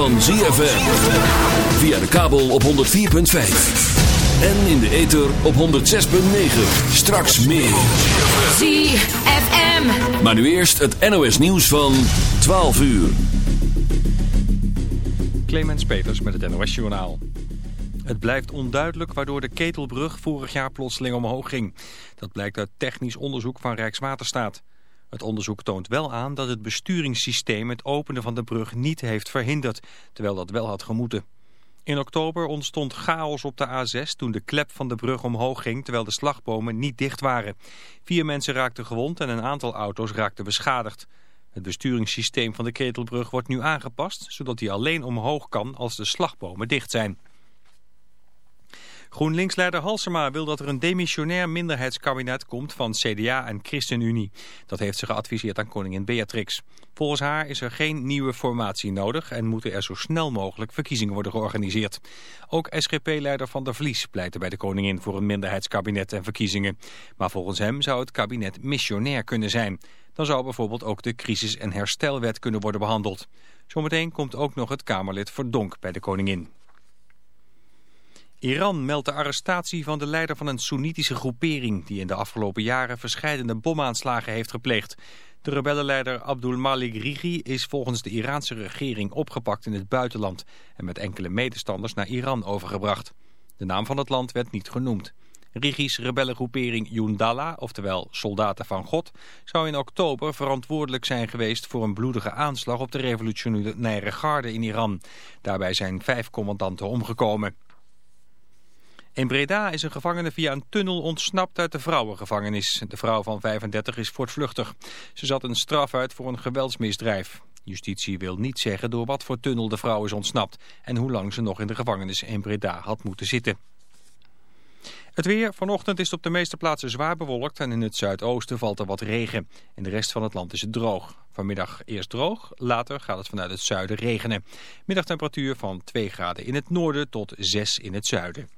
van ZFM. Via de kabel op 104.5. En in de ether op 106.9. Straks meer. ZFM. Maar nu eerst het NOS nieuws van 12 uur. Clemens Peters met het NOS Journaal. Het blijft onduidelijk waardoor de Ketelbrug vorig jaar plotseling omhoog ging. Dat blijkt uit technisch onderzoek van Rijkswaterstaat. Het onderzoek toont wel aan dat het besturingssysteem het openen van de brug niet heeft verhinderd, terwijl dat wel had gemoeten. In oktober ontstond chaos op de A6 toen de klep van de brug omhoog ging terwijl de slagbomen niet dicht waren. Vier mensen raakten gewond en een aantal auto's raakten beschadigd. Het besturingssysteem van de Ketelbrug wordt nu aangepast, zodat hij alleen omhoog kan als de slagbomen dicht zijn. GroenLinks-leider Halsema wil dat er een demissionair minderheidskabinet komt van CDA en ChristenUnie. Dat heeft ze geadviseerd aan koningin Beatrix. Volgens haar is er geen nieuwe formatie nodig en moeten er zo snel mogelijk verkiezingen worden georganiseerd. Ook SGP-leider Van der Vlies pleitte bij de koningin voor een minderheidskabinet en verkiezingen. Maar volgens hem zou het kabinet missionair kunnen zijn. Dan zou bijvoorbeeld ook de crisis- en herstelwet kunnen worden behandeld. Zometeen komt ook nog het Kamerlid Verdonk bij de koningin. Iran meldt de arrestatie van de leider van een Soenitische groepering... die in de afgelopen jaren verschillende bomaanslagen heeft gepleegd. De rebellenleider Abdul Malik Rigi is volgens de Iraanse regering opgepakt in het buitenland... en met enkele medestanders naar Iran overgebracht. De naam van het land werd niet genoemd. Rigi's rebellengroepering Yundala, oftewel Soldaten van God... zou in oktober verantwoordelijk zijn geweest voor een bloedige aanslag... op de revolutionaire garde in Iran. Daarbij zijn vijf commandanten omgekomen. In Breda is een gevangene via een tunnel ontsnapt uit de vrouwengevangenis. De vrouw van 35 is voortvluchtig. Ze zat een straf uit voor een geweldsmisdrijf. Justitie wil niet zeggen door wat voor tunnel de vrouw is ontsnapt... en hoe lang ze nog in de gevangenis in Breda had moeten zitten. Het weer. Vanochtend is op de meeste plaatsen zwaar bewolkt... en in het zuidoosten valt er wat regen. In de rest van het land is het droog. Vanmiddag eerst droog, later gaat het vanuit het zuiden regenen. Middagtemperatuur van 2 graden in het noorden tot 6 in het zuiden.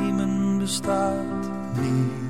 nemen bestaat niet.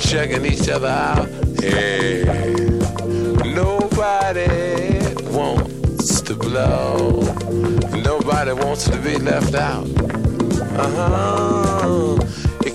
Checking each other out. Hey, nobody wants to blow. Nobody wants to be left out. Uh huh.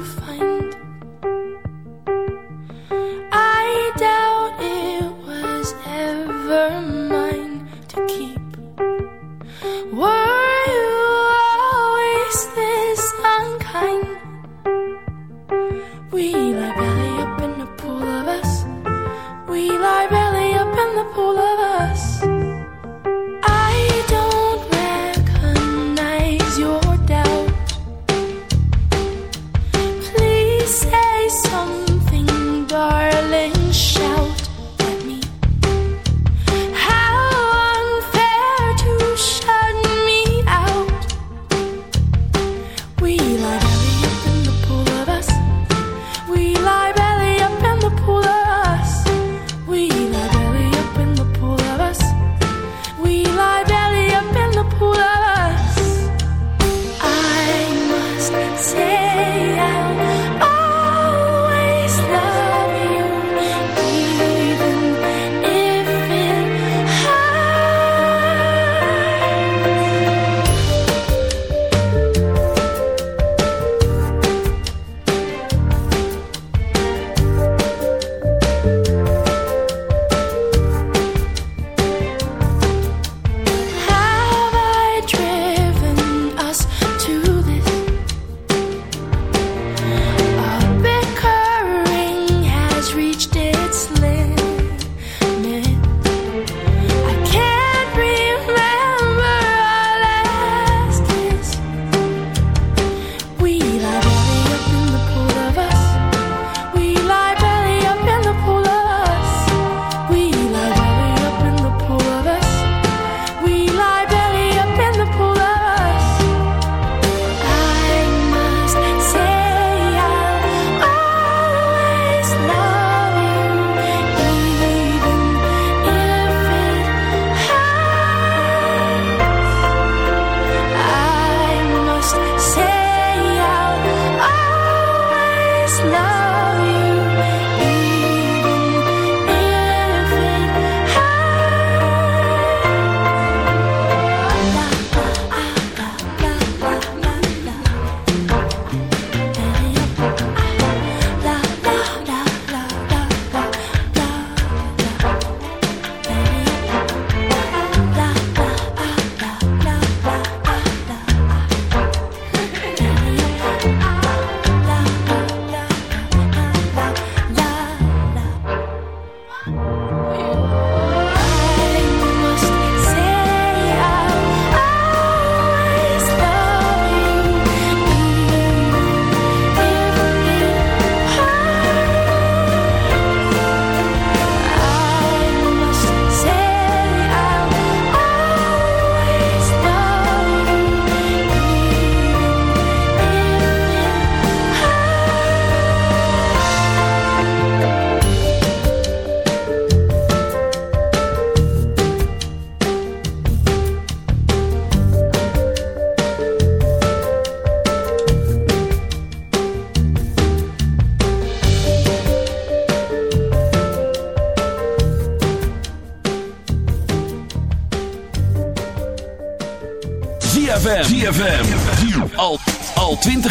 find. I doubt it was ever.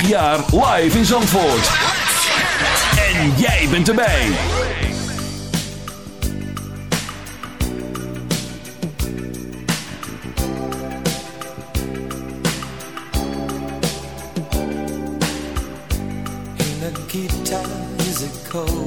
20 jaar live in Zandvoort. En jij bent erbij. In the guitar is it cold?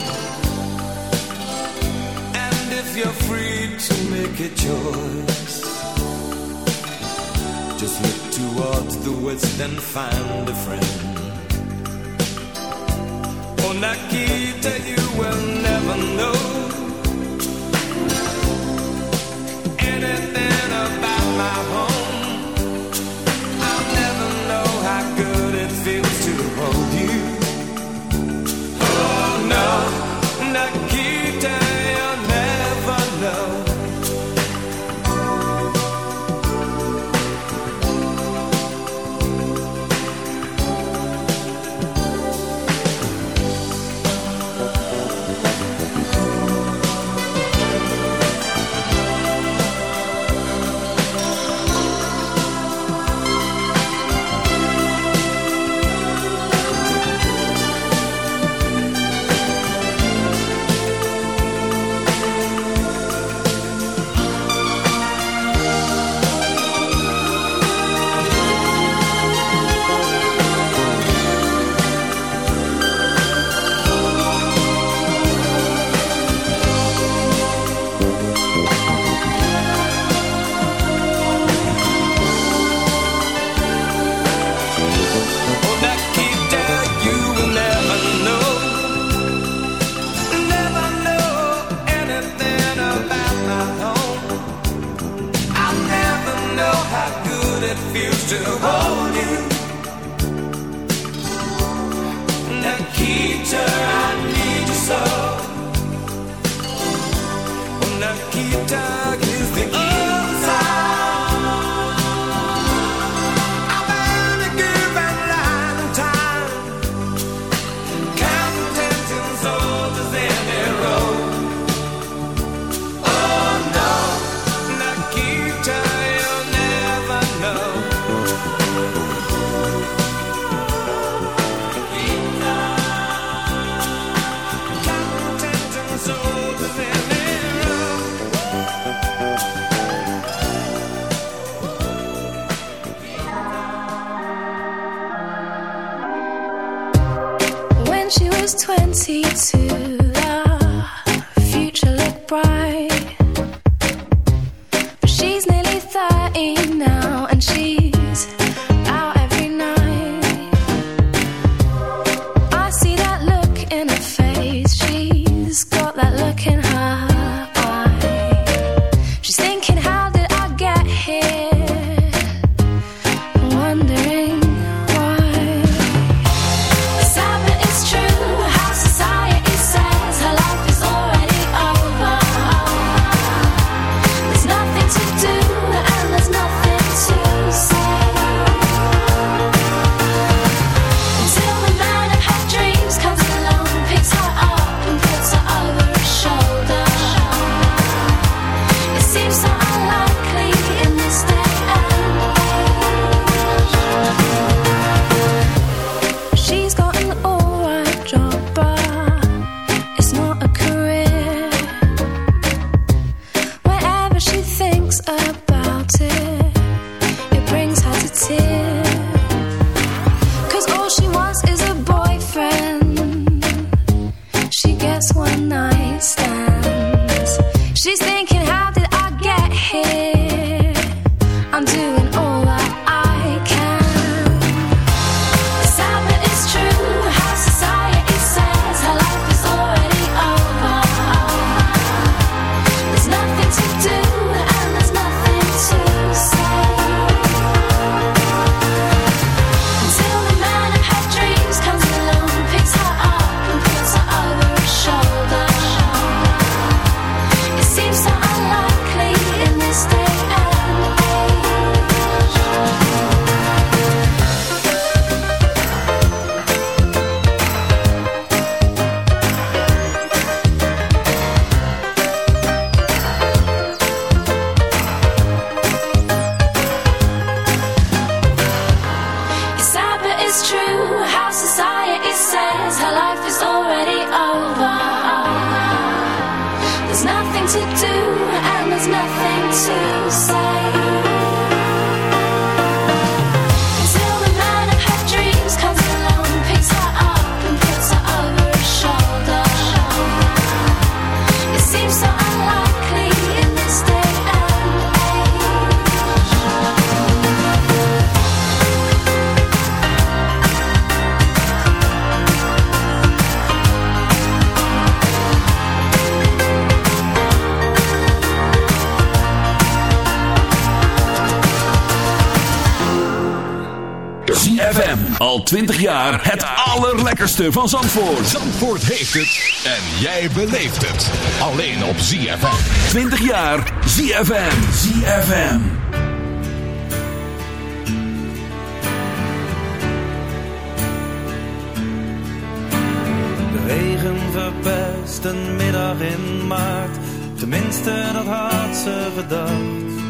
if you're free to make a choice. Just look towards the west and find a friend. On oh, Nakita, you will never know anything about my home. 20 jaar het allerlekkerste van Zandvoort. Zandvoort heeft het en jij beleeft het. Alleen op ZFM. 20 jaar ZFM. ZFM. De regen verpest een middag in maart. Tenminste, dat had ze gedacht.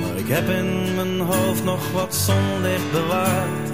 Maar ik heb in mijn hoofd nog wat zonlicht bewaard.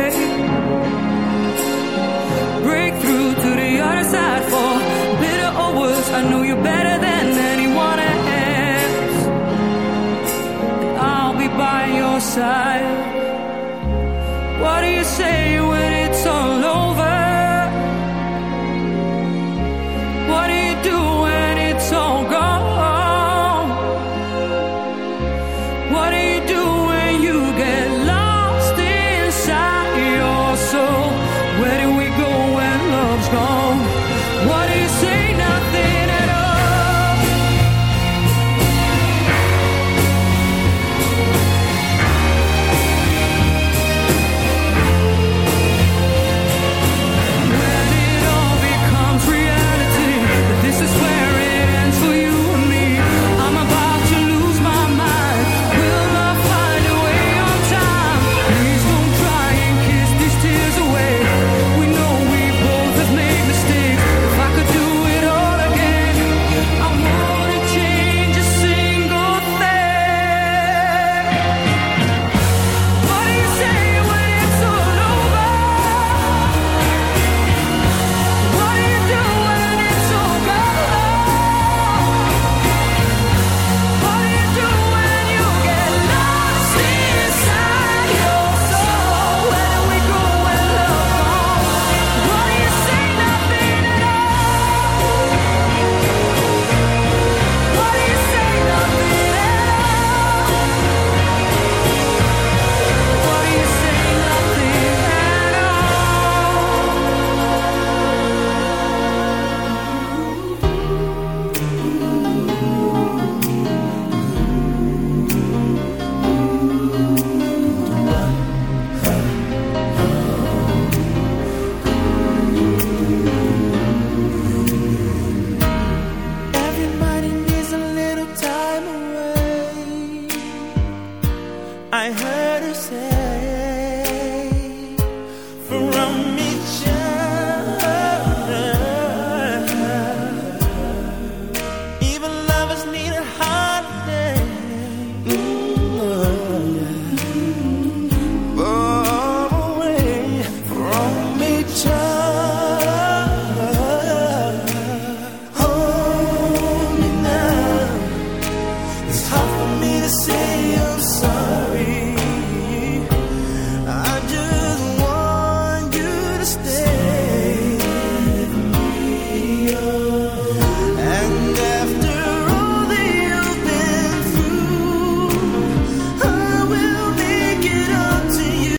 side.